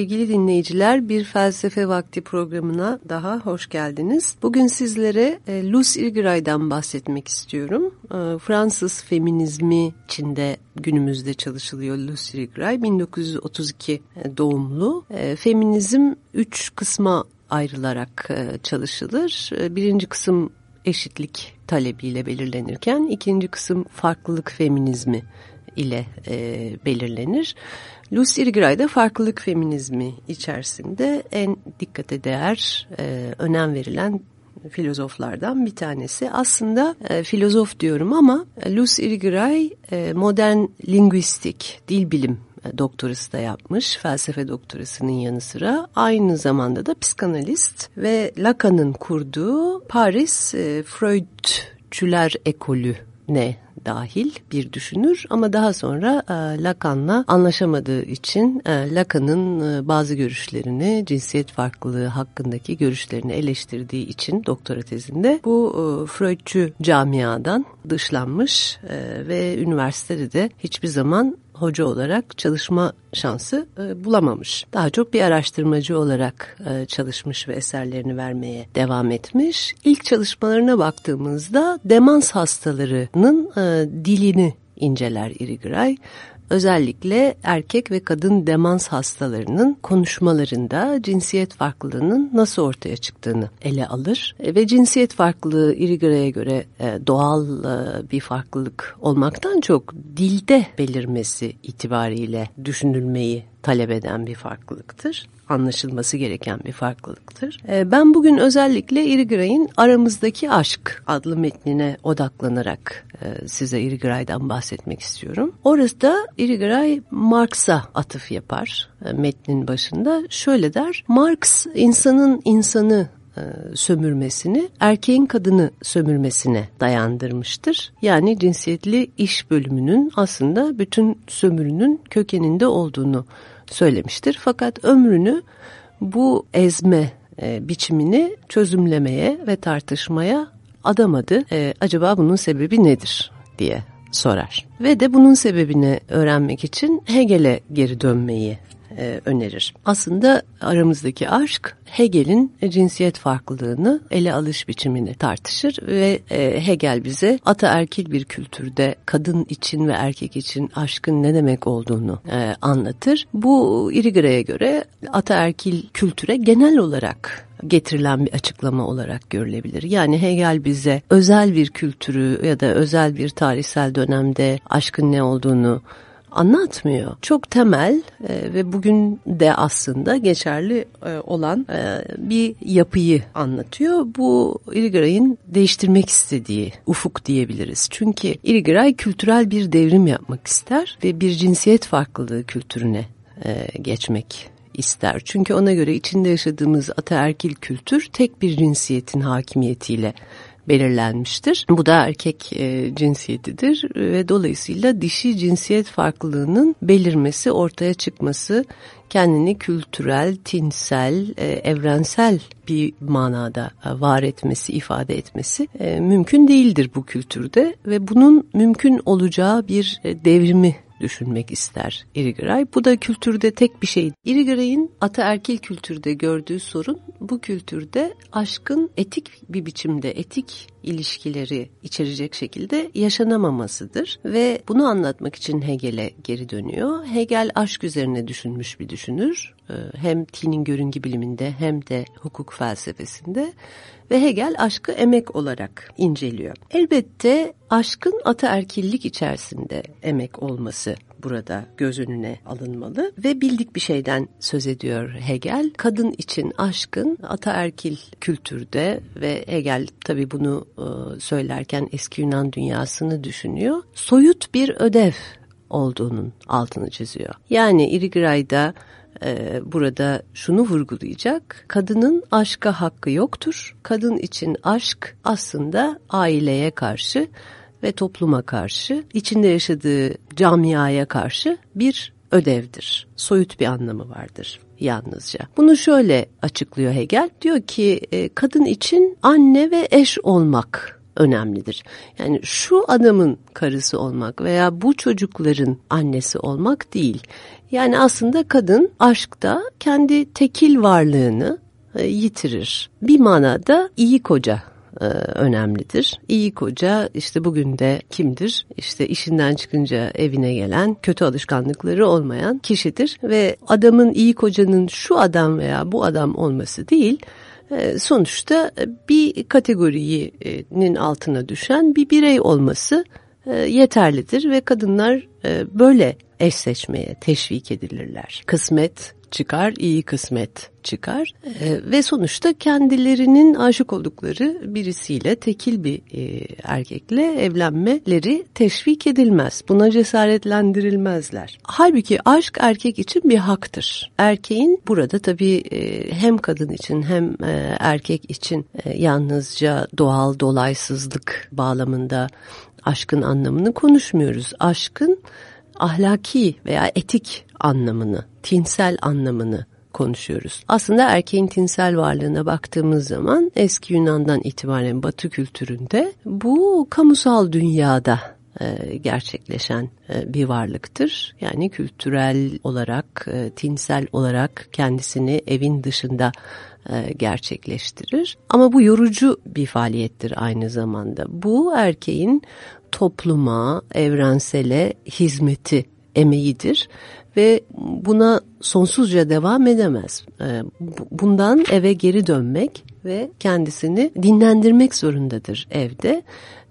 Sevgili dinleyiciler bir felsefe vakti programına daha hoş geldiniz. Bugün sizlere e, Luce Irigaray'dan bahsetmek istiyorum. E, Fransız feminizmi içinde günümüzde çalışılıyor Luce Irigaray. 1932 e, doğumlu. Feminizm üç kısma ayrılarak çalışılır. Birinci kısım eşitlik talebiyle belirlenirken ikinci kısım farklılık feminizmi ile e, belirlenir. Lucy Irigaray da farklılık feminizmi içerisinde en dikkate değer, e, önem verilen filozoflardan bir tanesi. Aslında e, filozof diyorum ama Lucy Irigaray e, modern lingüistik, dil bilim e, doktorası da yapmış. Felsefe doktorasının yanı sıra aynı zamanda da psikanalist ve Lacan'ın kurduğu Paris e, Freudçüler ekolü ne dahil bir düşünür ama daha sonra e, Lacan'la anlaşamadığı için e, Lacan'ın e, bazı görüşlerini cinsiyet farklılığı hakkındaki görüşlerini eleştirdiği için doktora tezinde bu e, Freudçu camiadan dışlanmış e, ve üniversitede de hiçbir zaman hoca olarak çalışma şansı e, bulamamış. Daha çok bir araştırmacı olarak e, çalışmış ve eserlerini vermeye devam etmiş. İlk çalışmalarına baktığımızda demans hastalarının e, dilini inceler Irigaray özellikle erkek ve kadın demans hastalarının konuşmalarında cinsiyet farklılığının nasıl ortaya çıktığını ele alır. E, ve cinsiyet farklılığı Irigaray'a göre e, doğal e, bir farklılık olmaktan çok dilde belirmesi itibariyle düşünülmeyi talep eden bir farklılıktır. Anlaşılması gereken bir farklılıktır. Ee, ben bugün özellikle Irigray'ın Aramızdaki Aşk adlı metnine odaklanarak e, size Irigray'dan bahsetmek istiyorum. Orası da Irigray Marx'a atıf yapar e, metnin başında. Şöyle der, Marx insanın insanı e, sömürmesini erkeğin kadını sömürmesine dayandırmıştır. Yani cinsiyetli iş bölümünün aslında bütün sömürünün kökeninde olduğunu söylemiştir. Fakat ömrünü bu ezme e, biçimini çözümlemeye ve tartışmaya adamadı. E, acaba bunun sebebi nedir diye sorar. Ve de bunun sebebini öğrenmek için Hegel'e geri dönmeyi e, önerir. Aslında aramızdaki aşk Hegel'in cinsiyet farklılığını ele alış biçimini tartışır ve e, Hegel bize ataerkil bir kültürde kadın için ve erkek için aşkın ne demek olduğunu e, anlatır. Bu Irigara'ya göre ataerkil kültüre genel olarak getirilen bir açıklama olarak görülebilir. Yani Hegel bize özel bir kültürü ya da özel bir tarihsel dönemde aşkın ne olduğunu anlatmıyor. Çok temel e, ve bugün de aslında geçerli e, olan e, bir yapıyı anlatıyor. Bu Irigaray'ın değiştirmek istediği ufuk diyebiliriz. Çünkü Irigaray kültürel bir devrim yapmak ister ve bir cinsiyet farklılığı kültürüne e, geçmek ister. Çünkü ona göre içinde yaşadığımız ataerkil kültür tek bir cinsiyetin hakimiyetiyle belirlenmiştir. Bu da erkek e, cinsiyetidir ve dolayısıyla dişi cinsiyet farklılığının belirmesi, ortaya çıkması, kendini kültürel, tinsel, e, evrensel bir manada e, var etmesi, ifade etmesi e, mümkün değildir bu kültürde ve bunun mümkün olacağı bir e, devrimi düşünmek ister Irigaray. Bu da kültürde tek bir şey. Irigaray'ın ataerkil kültürde gördüğü sorun bu kültürde aşkın etik bir biçimde etik ilişkileri içerecek şekilde yaşanamamasıdır ve bunu anlatmak için Hegel'e geri dönüyor. Hegel aşk üzerine düşünmüş bir düşünür. Ee, hem Tinin görünge biliminde hem de hukuk felsefesinde ve Hegel aşkı emek olarak inceliyor. Elbette aşkın ataerkillik içerisinde emek olması burada göz önüne alınmalı ve bildik bir şeyden söz ediyor Hegel. Kadın için aşkın ataerkil kültürde ve Hegel tabii bunu e, söylerken eski Yunan dünyasını düşünüyor. Soyut bir ödev olduğunun altını çiziyor. Yani Irigray'da e, burada şunu vurgulayacak. Kadının aşka hakkı yoktur. Kadın için aşk aslında aileye karşı ve topluma karşı, içinde yaşadığı camiaya karşı bir ödevdir. Soyut bir anlamı vardır yalnızca. Bunu şöyle açıklıyor Hegel. Diyor ki e, kadın için anne ve eş olmak önemlidir. Yani şu adamın karısı olmak veya bu çocukların annesi olmak değil. Yani aslında kadın aşkta kendi tekil varlığını e, yitirir. Bir manada iyi koca e, önemlidir. İyi koca işte bugün de kimdir? İşte işinden çıkınca evine gelen, kötü alışkanlıkları olmayan kişidir ve adamın iyi kocanın şu adam veya bu adam olması değil, e, sonuçta bir kategorinin altına düşen bir birey olması e, yeterlidir ve kadınlar böyle eşleşmeye teşvik edilirler. Kısmet çıkar, iyi kısmet çıkar e, ve sonuçta kendilerinin aşık oldukları birisiyle tekil bir e, erkekle evlenmeleri teşvik edilmez. Buna cesaretlendirilmezler. Halbuki aşk erkek için bir haktır. Erkeğin burada tabii e, hem kadın için hem e, erkek için e, yalnızca doğal dolaysızlık bağlamında aşkın anlamını konuşmuyoruz. Aşkın ahlaki veya etik anlamını, tinsel anlamını konuşuyoruz. Aslında erkeğin tinsel varlığına baktığımız zaman eski Yunan'dan itibaren Batı kültüründe bu kamusal dünyada e, gerçekleşen e, bir varlıktır. Yani kültürel olarak, e, tinsel olarak kendisini evin dışında gerçekleştirir. Ama bu yorucu bir faaliyettir aynı zamanda. Bu erkeğin topluma, evrensele hizmeti emeğidir ve buna sonsuzca devam edemez. Ee, bundan eve geri dönmek ve kendisini dinlendirmek zorundadır evde.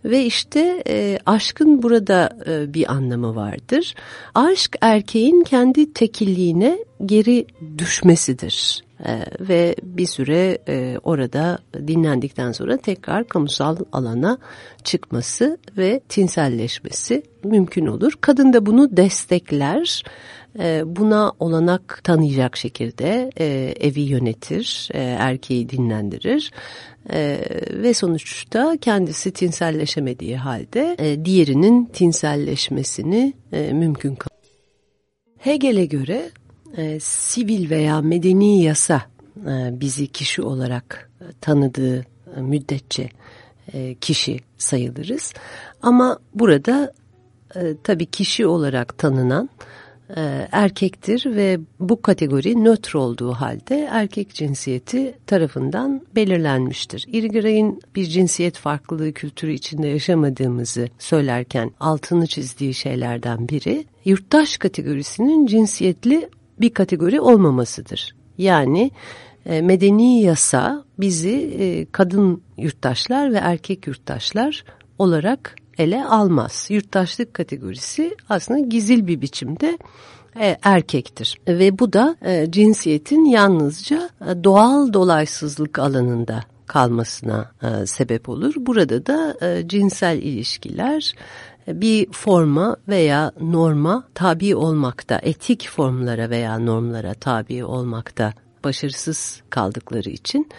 Ve işte e, aşkın burada e, bir anlamı vardır. Aşk erkeğin kendi tekilliğine geri düşmesidir. E, ve bir süre e, orada dinlendikten sonra tekrar kamusal alana çıkması ve tinselleşmesi mümkün olur. Kadın da bunu destekler buna olanak tanıyacak şekilde e, evi yönetir, e, erkeği dinlendirir ve sonuçta kendisi tinselleşemediği halde diğerinin tinselleşmesini mümkün kılır. Hegel'e göre sivil veya medeni yasa bizi kişi olarak tanıdığı müddetçe kişi sayılırız. Ama burada tabii kişi olarak tanınan e, erkektir ve bu kategori nötr olduğu halde erkek cinsiyeti tarafından belirlenmiştir. Irigaray'ın bir cinsiyet farklılığı kültürü içinde yaşamadığımızı söylerken altını çizdiği şeylerden biri yurttaş kategorisinin cinsiyetli bir kategori olmamasıdır. Yani e, medeni yasa bizi e, kadın yurttaşlar ve erkek yurttaşlar olarak ele almaz. Yurttaşlık kategorisi aslında gizil bir biçimde e, erkektir ve bu da e, cinsiyetin yalnızca e, doğal dolaysızlık alanında kalmasına sebep olur. Burada da cinsel ilişkiler bir forma veya norma tabi olmakta, etik formlara veya normlara tabi olmakta başarısız kaldıkları için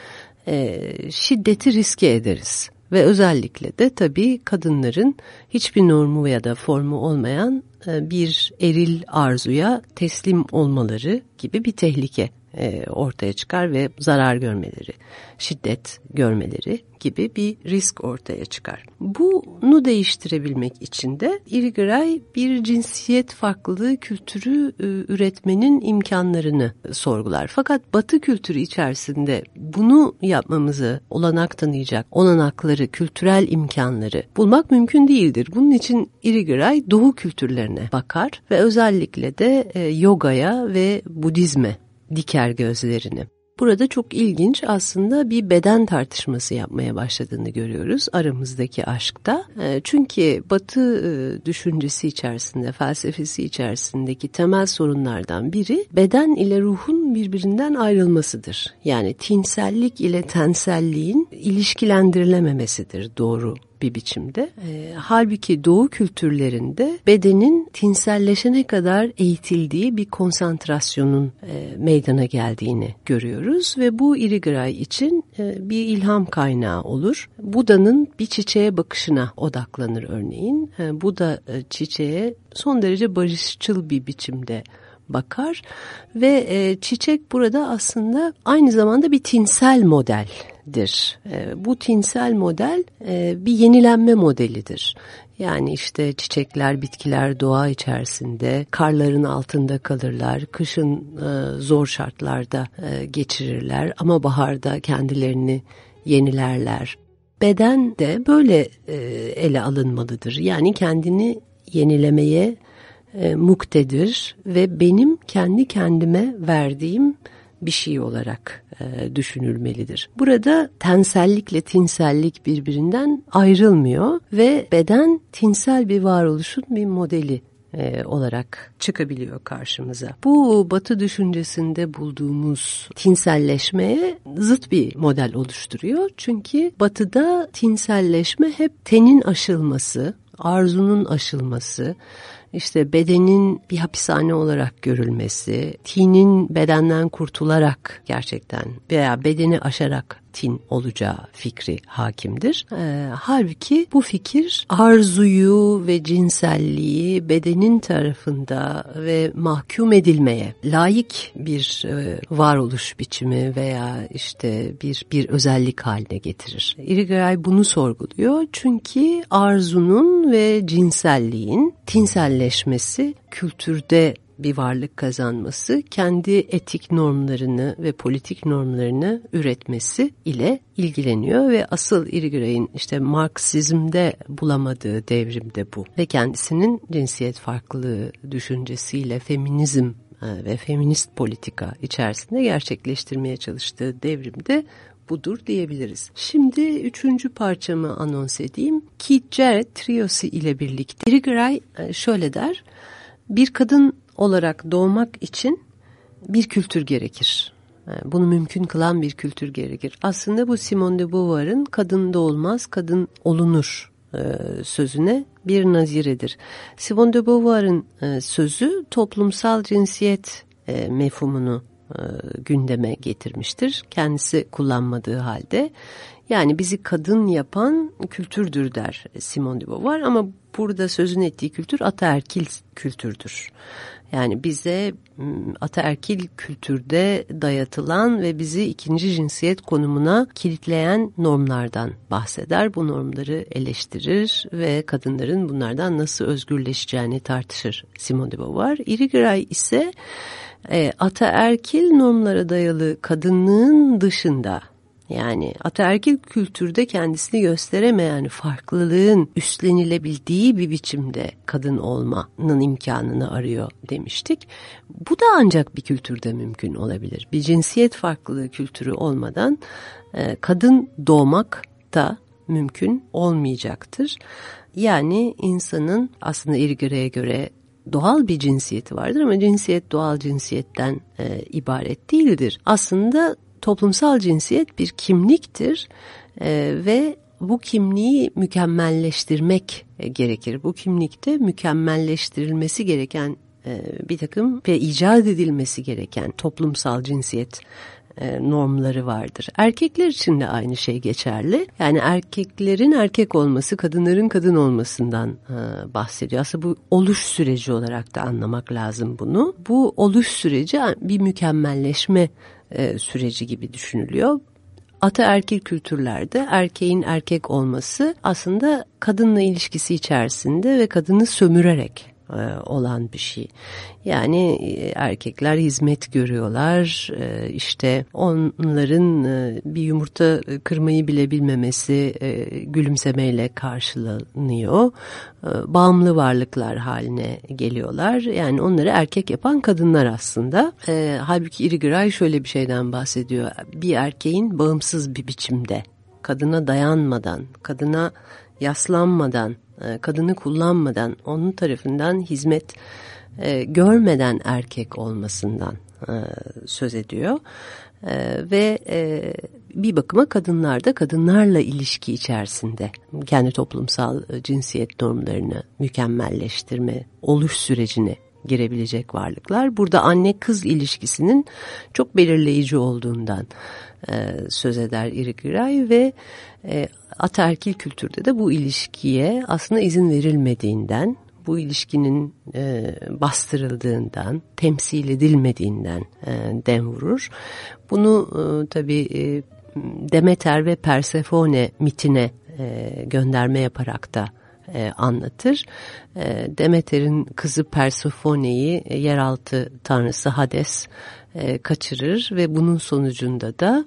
şiddeti riske ederiz. Ve özellikle de tabii kadınların hiçbir normu ya da formu olmayan e, bir eril arzuya teslim olmaları gibi bir tehlike e, ortaya çıkar ve zarar görmeleri, şiddet görmeleri gibi bir risk ortaya çıkar. Bunu değiştirebilmek için de Irigaray bir cinsiyet farklılığı kültürü e, üretmenin imkanlarını sorgular. Fakat Batı kültürü içerisinde bunu yapmamızı olanak tanıyacak olanakları, kültürel imkanları bulmak mümkün değildir. Bunun için Irigaray Doğu kültürlerine bakar ve özellikle de e, yogaya ve Budizme diker gözlerini. Burada çok ilginç aslında bir beden tartışması yapmaya başladığını görüyoruz aramızdaki aşkta. Ee, çünkü batı e, düşüncesi içerisinde, felsefesi içerisindeki temel sorunlardan biri beden ile ruhun birbirinden ayrılmasıdır. Yani tinsellik ile tenselliğin ilişkilendirilememesidir doğru bir biçimde. E, halbuki doğu kültürlerinde bedenin tinselleşene kadar eğitildiği bir konsantrasyonun e, meydana geldiğini görüyoruz ve bu Irigaray için e, bir ilham kaynağı olur. Buda'nın bir çiçeğe bakışına odaklanır örneğin. E, Buda e, çiçeğe son derece barışçıl bir biçimde bakar ve e, çiçek burada aslında aynı zamanda bir tinsel modeldir. E, bu tinsel model e, bir yenilenme modelidir. Yani işte çiçekler, bitkiler doğa içerisinde karların altında kalırlar. Kışın e, zor şartlarda e, geçirirler ama baharda kendilerini yenilerler. Beden de böyle e, ele alınmalıdır. Yani kendini yenilemeye e, muktedir ve benim kendi kendime verdiğim bir şey olarak e, düşünülmelidir. Burada tensellikle tinsellik birbirinden ayrılmıyor ve beden tinsel bir varoluşun bir modeli e, olarak çıkabiliyor karşımıza. Bu batı düşüncesinde bulduğumuz tinselleşmeye zıt bir model oluşturuyor. Çünkü batıda tinselleşme hep tenin aşılması, arzunun aşılması, işte bedenin bir hapishane olarak görülmesi, tinin bedenden kurtularak gerçekten veya bedeni aşarak tin olacağı fikri hakimdir. E, halbuki bu fikir arzuyu ve cinselliği bedenin tarafında ve mahkum edilmeye layık bir e, varoluş biçimi veya işte bir bir özellik haline getirir. Irigaray bunu sorguluyor çünkü arzunun ve cinselliğin tinselleşmesi kültürde bir varlık kazanması, kendi etik normlarını ve politik normlarını üretmesi ile ilgileniyor ve asıl Irigaray'ın işte Marksizmde bulamadığı devrimde bu ve kendisinin cinsiyet farklılığı düşüncesiyle feminizm e, ve feminist politika içerisinde gerçekleştirmeye çalıştığı devrimde budur diyebiliriz. Şimdi üçüncü parçamı anons edeyim. Keith Jarrett triosu ile birlikte Irigaray e, şöyle der. Bir kadın olarak doğmak için bir kültür gerekir. Bunu mümkün kılan bir kültür gerekir. Aslında bu Simone de Beauvoir'ın kadın doğulmaz, kadın olunur e, sözüne bir naziredir. Simone de Beauvoir'ın e, sözü toplumsal cinsiyet e, mefhumunu gündeme getirmiştir. Kendisi kullanmadığı halde. Yani bizi kadın yapan kültürdür der Simone de Beauvoir ama burada sözün ettiği kültür ataerkil kültürdür. Yani bize ataerkil kültürde dayatılan ve bizi ikinci cinsiyet konumuna kilitleyen normlardan bahseder. Bu normları eleştirir ve kadınların bunlardan nasıl özgürleşeceğini tartışır Simone de Beauvoir. Irigaray ise e, ataerkil normlara dayalı kadınlığın dışında yani ataerkil kültürde kendisini gösteremeyen farklılığın üstlenilebildiği bir biçimde kadın olmanın imkanını arıyor demiştik. Bu da ancak bir kültürde mümkün olabilir. Bir cinsiyet farklılığı kültürü olmadan e, kadın doğmak da mümkün olmayacaktır. Yani insanın aslında İrgir'e göre doğal bir cinsiyeti vardır ama cinsiyet doğal cinsiyetten e, ibaret değildir. Aslında toplumsal cinsiyet bir kimliktir e, ve bu kimliği mükemmelleştirmek e, gerekir. Bu kimlikte mükemmelleştirilmesi gereken e, bir takım ve icat edilmesi gereken toplumsal cinsiyet e, normları vardır. Erkekler için de aynı şey geçerli. Yani erkeklerin erkek olması, kadınların kadın olmasından bahsediyor. Aslında bu oluş süreci olarak da anlamak lazım bunu. Bu oluş süreci bir mükemmelleşme e, süreci gibi düşünülüyor. Ataerkil kültürlerde erkeğin erkek olması aslında kadınla ilişkisi içerisinde ve kadını sömürerek olan bir şey. Yani e, erkekler hizmet görüyorlar. E, işte onların bir yumurta kırmayı bile bilmemesi gülümsemeyle karşılanıyor. Bağımlı varlıklar haline geliyorlar. Yani onları erkek yapan kadınlar aslında. Halbuki Irigaray şöyle bir şeyden bahsediyor. Bir erkeğin bağımsız bir biçimde kadına dayanmadan, kadına yaslanmadan e, kadını kullanmadan onun tarafından hizmet e, görmeden erkek olmasından e, söz ediyor. ve bir bakıma kadınlar da kadınlarla ilişki içerisinde kendi toplumsal cinsiyet normlarını mükemmelleştirme, oluş sürecine girebilecek varlıklar. Burada anne kız ilişkisinin çok belirleyici olduğundan söz eder Irigiray ve ataerkil kültürde de bu ilişkiye aslında izin verilmediğinden, bu ilişkinin e, bastırıldığından, temsil edilmediğinden e, dem vurur. Bunu e, tabii e, Demeter ve Persefone mitine e, gönderme yaparak da e, anlatır. E, Demeter'in kızı Persephone'yi e, yeraltı tanrısı Hades e, kaçırır ve bunun sonucunda da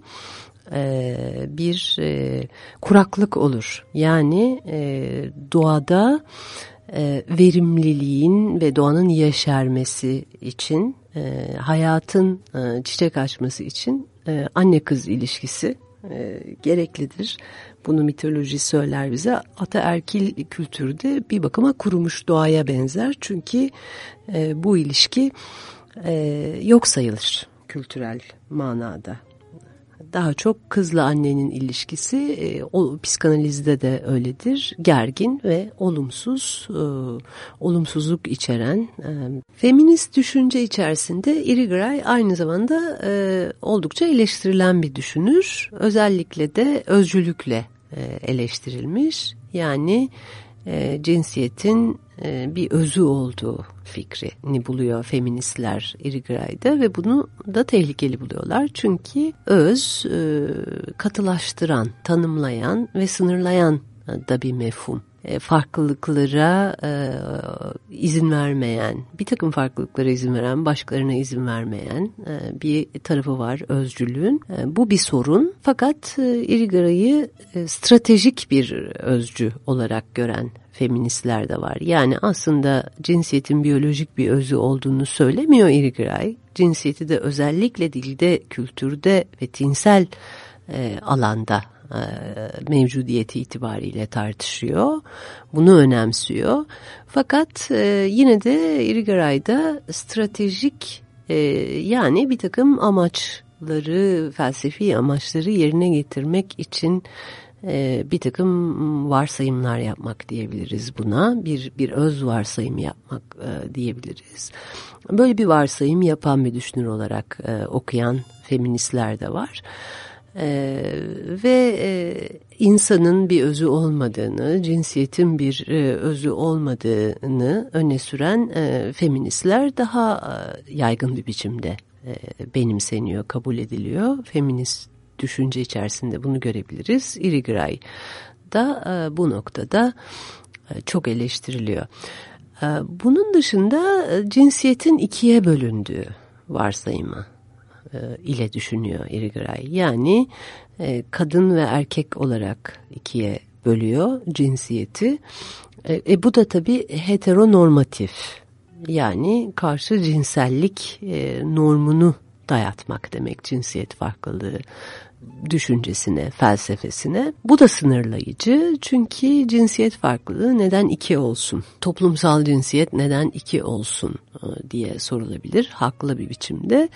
e, bir e, kuraklık olur. Yani e, doğada verimliliğin ve doğanın yeşermesi için, hayatın çiçek açması için e, anne kız ilişkisi gereklidir. Bunu mitoloji söyler bize. Ataerkil kültürde bir bakıma kurumuş doğaya benzer. Çünkü bu ilişki yok sayılır kültürel manada daha çok kızla annenin ilişkisi e, o psikanalizde de öyledir. Gergin ve olumsuz, e, olumsuzluk içeren. E, feminist düşünce içerisinde Irigaray aynı zamanda e, oldukça eleştirilen bir düşünür. Özellikle de özcülükle e, eleştirilmiş. Yani e, cinsiyetin bir özü olduğu fikrini buluyor feministler Irigray'da ve bunu da tehlikeli buluyorlar. Çünkü öz e, katılaştıran, tanımlayan ve sınırlayan da bir mefhum. E, farklılıklara e, izin vermeyen, bir takım farklılıklara izin veren, başkalarına izin vermeyen e, bir tarafı var özcülüğün. Bu bir sorun fakat e, Irigara'yı stratejik bir özcü olarak gören feministler de var. Yani aslında cinsiyetin biyolojik bir özü olduğunu söylemiyor Irigaray. Cinsiyeti de özellikle dilde, kültürde ve tinsel alanda e, mevcudiyeti itibariyle tartışıyor. Bunu önemsiyor. Fakat e, yine de Irigaray'da stratejik e, yani bir takım amaçları, felsefi amaçları yerine getirmek için bir takım varsayımlar yapmak diyebiliriz buna. Bir, bir öz varsayım yapmak diyebiliriz. Böyle bir varsayım yapan bir düşünür olarak okuyan feministler de var. Ee, ve e, insanın bir özü olmadığını, cinsiyetin bir e, özü olmadığını öne süren e, feministler daha e, yaygın bir biçimde e, benimseniyor, kabul ediliyor. Feminist düşünce içerisinde bunu görebiliriz. Irigaray da e, bu noktada e, çok eleştiriliyor. E, bunun dışında e, cinsiyetin ikiye bölündüğü varsayımı e, ile düşünüyor Irigaray. Yani e, kadın ve erkek olarak ikiye bölüyor cinsiyeti. E, e, bu da tabii heteronormatif yani karşı cinsellik normunu dayatmak demek cinsiyet farklılığı düşüncesine, felsefesine. Bu da sınırlayıcı çünkü cinsiyet farklılığı neden iki olsun? Toplumsal cinsiyet neden iki olsun diye sorulabilir haklı bir biçimde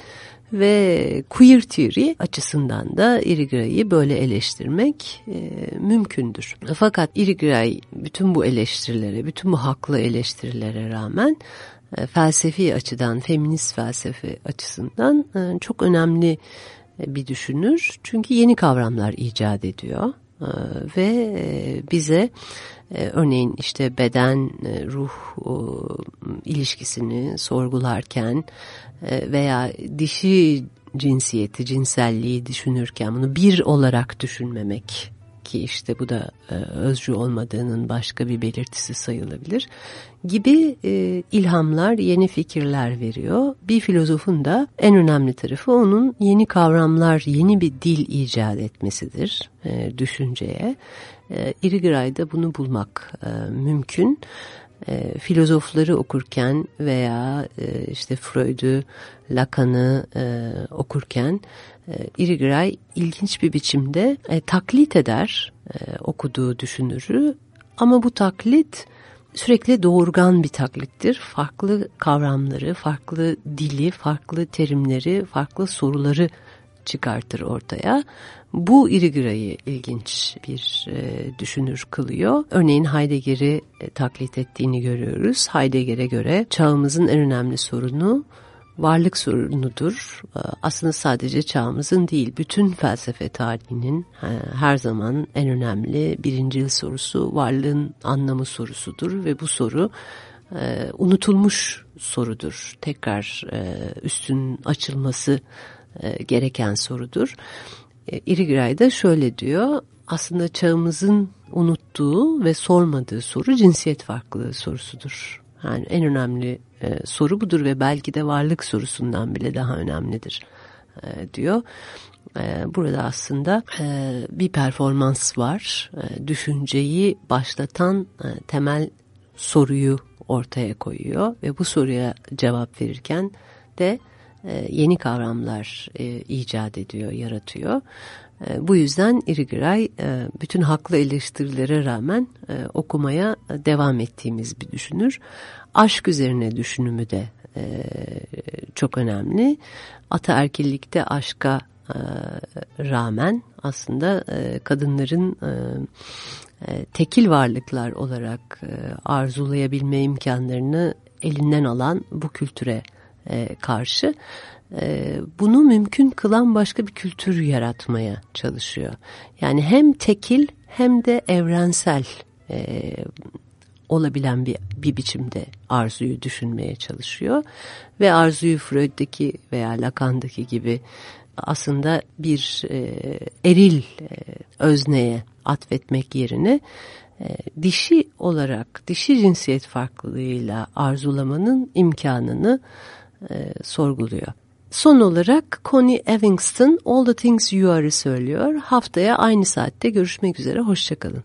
ve queer theory açısından da Irigray'ı böyle eleştirmek e, mümkündür. Fakat Irigray bütün bu eleştirilere, bütün bu haklı eleştirilere rağmen e, felsefi açıdan, feminist felsefe açısından e, çok önemli e, bir düşünür. Çünkü yeni kavramlar icat ediyor e, ve e, bize örneğin işte beden e, ilişkisini sorgularken e, veya dişi cinsiyeti, cinselliği düşünürken bunu bir olarak düşünmemek ki işte bu da e, özcü olmadığının başka bir belirtisi sayılabilir gibi ilhamlar, yeni fikirler veriyor. Bir filozofun da en önemli tarafı onun yeni kavramlar, yeni bir dil icat etmesidir düşünceye. E, bunu bulmak e, mümkün e, filozofları okurken veya e, işte Freud'u, Lacan'ı okurken e, ilginç bir biçimde taklit eder e, okuduğu düşünürü ama bu taklit sürekli doğurgan bir taklittir. Farklı kavramları, farklı dili, farklı terimleri, farklı soruları çıkartır ortaya. Bu Irigaray'ı ilginç bir e, düşünür kılıyor. Örneğin Heidegger'i e, taklit ettiğini görüyoruz. Heidegger'e göre çağımızın en önemli sorunu varlık sorunudur. E, aslında sadece çağımızın değil, bütün felsefe tarihinin e, her zaman en önemli birinci sorusu varlığın anlamı sorusudur ve bu soru e, unutulmuş sorudur. Tekrar üstün açılması e, gereken sorudur. E, Irigaray da şöyle diyor, aslında çağımızın unuttuğu ve sormadığı soru cinsiyet farklılığı sorusudur. Yani en önemli e, soru budur ve belki de varlık sorusundan bile daha önemlidir e, diyor. Burada aslında bir performans var. Düşünceyi başlatan temel soruyu ortaya koyuyor ve bu soruya cevap verirken de yeni kavramlar e, icat ediyor, yaratıyor. E, bu yüzden Irigaray e, bütün haklı eleştirilere rağmen e, okumaya devam ettiğimiz bir düşünür. Aşk üzerine düşünümü de e, çok önemli. Ataerkillikte aşka e, rağmen aslında e, kadınların e, e, tekil varlıklar olarak e, arzulayabilme imkanlarını elinden alan bu kültüre e, karşı e, bunu mümkün kılan başka bir kültür yaratmaya çalışıyor. Yani hem tekil hem de evrensel e, olabilen bir, bir biçimde arzuyu düşünmeye çalışıyor. Ve arzuyu Freud'daki veya Lacan'daki gibi aslında bir e, eril e, özneye atfetmek yerine e, dişi olarak, dişi cinsiyet farklılığıyla arzulamanın imkanını e, sorguluyor. Son olarak Connie Evingston All the Things You Are'ı söylüyor. Haftaya aynı saatte görüşmek üzere. Hoşçakalın.